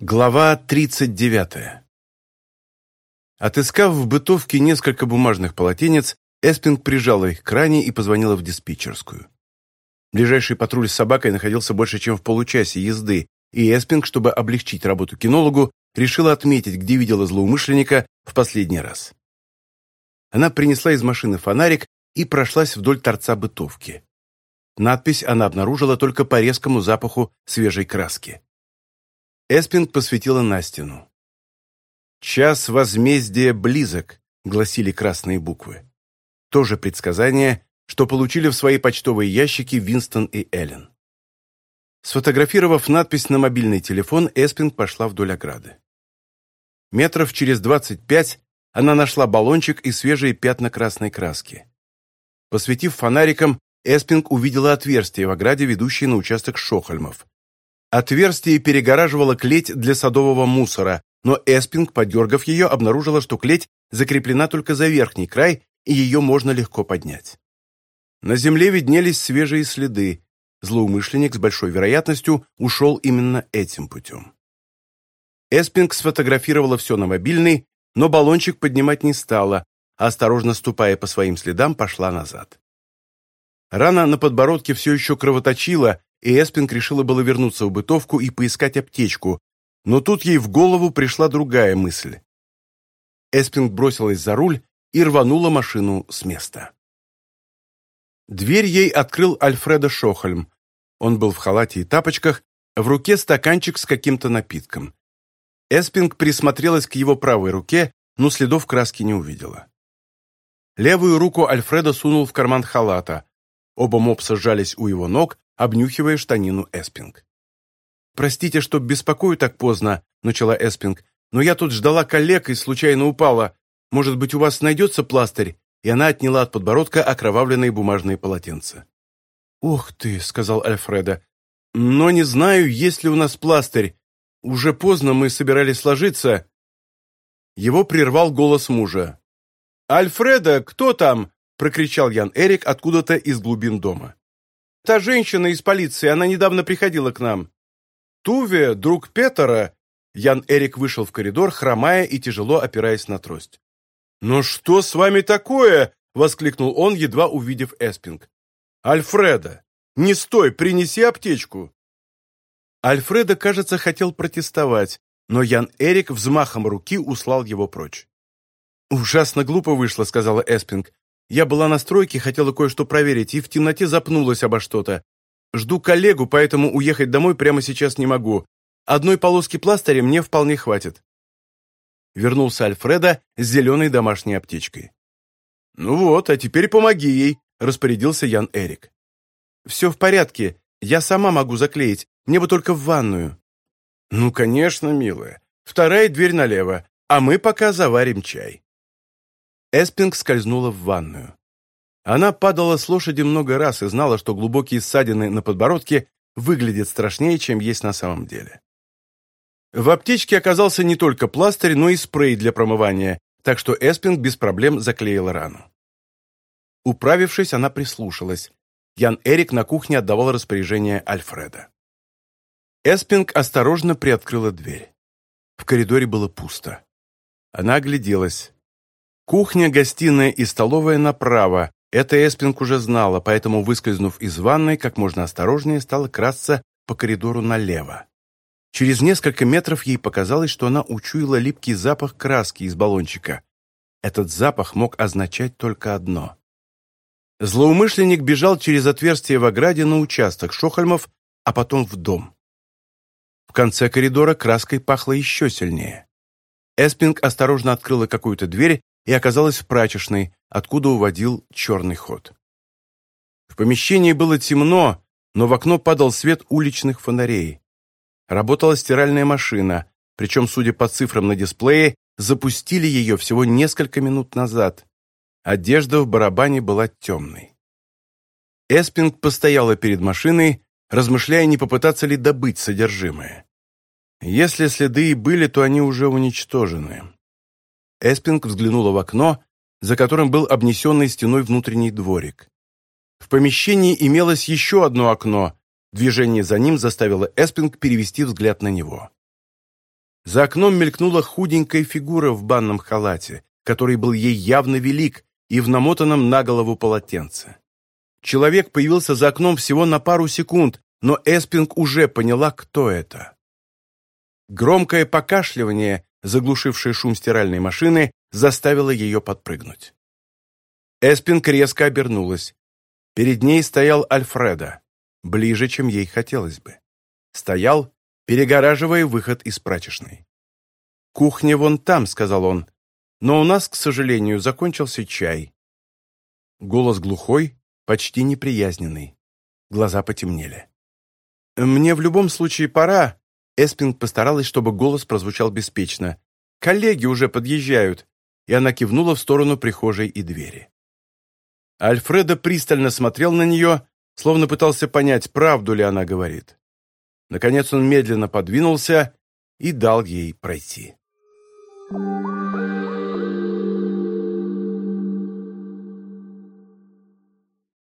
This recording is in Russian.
Глава 39. Отыскав в бытовке несколько бумажных полотенец, Эспинг прижала их к ране и позвонила в диспетчерскую. Ближайший патруль с собакой находился больше, чем в получасе езды, и Эспинг, чтобы облегчить работу кинологу, решила отметить, где видела злоумышленника в последний раз. Она принесла из машины фонарик и прошлась вдоль торца бытовки. Надпись она обнаружила только по резкому запаху свежей краски. Эспинг посветила на стену. «Час возмездия близок», — гласили красные буквы. Тоже предсказание, что получили в свои почтовые ящики Винстон и Эллен. Сфотографировав надпись на мобильный телефон, Эспинг пошла вдоль ограды. Метров через двадцать пять она нашла баллончик и свежие пятна красной краски. Посветив фонариком, Эспинг увидела отверстие в ограде, ведущее на участок Шохольмов. Отверстие перегораживало клеть для садового мусора, но Эспинг, подергав ее, обнаружила, что клеть закреплена только за верхний край, и ее можно легко поднять. На земле виднелись свежие следы. Злоумышленник с большой вероятностью ушел именно этим путем. Эспинг сфотографировала все на мобильный, но баллончик поднимать не стала, а осторожно ступая по своим следам, пошла назад. Рана на подбородке все еще кровоточила, и Эспинг решила было вернуться в бытовку и поискать аптечку, но тут ей в голову пришла другая мысль. Эспинг бросилась за руль и рванула машину с места. Дверь ей открыл Альфредо Шохольм. Он был в халате и тапочках, в руке стаканчик с каким-то напитком. Эспинг присмотрелась к его правой руке, но следов краски не увидела. Левую руку Альфредо сунул в карман халата. Оба мопса сжались у его ног, обнюхивая штанину Эспинг. «Простите, что беспокою так поздно», — начала Эспинг, «но я тут ждала коллег и случайно упала. Может быть, у вас найдется пластырь?» И она отняла от подбородка окровавленные бумажные полотенца. «Ох ты», — сказал Альфреда, «но не знаю, есть ли у нас пластырь. Уже поздно мы собирались ложиться». Его прервал голос мужа. «Альфреда, кто там? прокричал Ян Эрик откуда-то из глубин дома. «Та женщина из полиции, она недавно приходила к нам». «Туве, друг Петера!» Ян Эрик вышел в коридор, хромая и тяжело опираясь на трость. Но «Ну что с вами такое?» — воскликнул он, едва увидев Эспинг. «Альфреда! Не стой, принеси аптечку!» Альфреда, кажется, хотел протестовать, но Ян Эрик взмахом руки услал его прочь. «Ужасно глупо вышло», — сказала Эспинг. Я была на стройке, хотела кое-что проверить, и в темноте запнулась обо что-то. Жду коллегу, поэтому уехать домой прямо сейчас не могу. Одной полоски пластыря мне вполне хватит. Вернулся Альфреда с зеленой домашней аптечкой. «Ну вот, а теперь помоги ей», — распорядился Ян Эрик. «Все в порядке. Я сама могу заклеить. Мне бы только в ванную». «Ну, конечно, милая. Вторая дверь налево, а мы пока заварим чай». Эспинг скользнула в ванную. Она падала с лошади много раз и знала, что глубокие ссадины на подбородке выглядят страшнее, чем есть на самом деле. В аптечке оказался не только пластырь, но и спрей для промывания, так что Эспинг без проблем заклеила рану. Управившись, она прислушалась. Ян Эрик на кухне отдавал распоряжения Альфредо. Эспинг осторожно приоткрыла дверь. В коридоре было пусто. Она огляделась. Кухня, гостиная и столовая направо. Это Эспинг уже знала, поэтому, выскользнув из ванной, как можно осторожнее стала красться по коридору налево. Через несколько метров ей показалось, что она учуяла липкий запах краски из баллончика. Этот запах мог означать только одно. Злоумышленник бежал через отверстие в ограде на участок Шохальмов, а потом в дом. В конце коридора краской пахло еще сильнее. Эспинг осторожно открыла какую-то дверь и оказалась в прачечной, откуда уводил черный ход. В помещении было темно, но в окно падал свет уличных фонарей. Работала стиральная машина, причем, судя по цифрам на дисплее, запустили ее всего несколько минут назад. Одежда в барабане была темной. Эспинг постояла перед машиной, размышляя, не попытаться ли добыть содержимое. Если следы и были, то они уже уничтожены. Эспинг взглянула в окно, за которым был обнесенный стеной внутренний дворик. В помещении имелось еще одно окно. Движение за ним заставило Эспинг перевести взгляд на него. За окном мелькнула худенькая фигура в банном халате, который был ей явно велик и в намотанном на голову полотенце. Человек появился за окном всего на пару секунд, но Эспинг уже поняла, кто это. Громкое покашливание заглушившая шум стиральной машины, заставила ее подпрыгнуть. Эспинг резко обернулась. Перед ней стоял Альфреда, ближе, чем ей хотелось бы. Стоял, перегораживая выход из прачечной. «Кухня вон там», — сказал он, — «но у нас, к сожалению, закончился чай». Голос глухой, почти неприязненный. Глаза потемнели. «Мне в любом случае пора, Эспин постаралась, чтобы голос прозвучал беспечно. «Коллеги уже подъезжают!» И она кивнула в сторону прихожей и двери. Альфредо пристально смотрел на нее, словно пытался понять, правду ли она говорит. Наконец он медленно подвинулся и дал ей пройти. Thank you.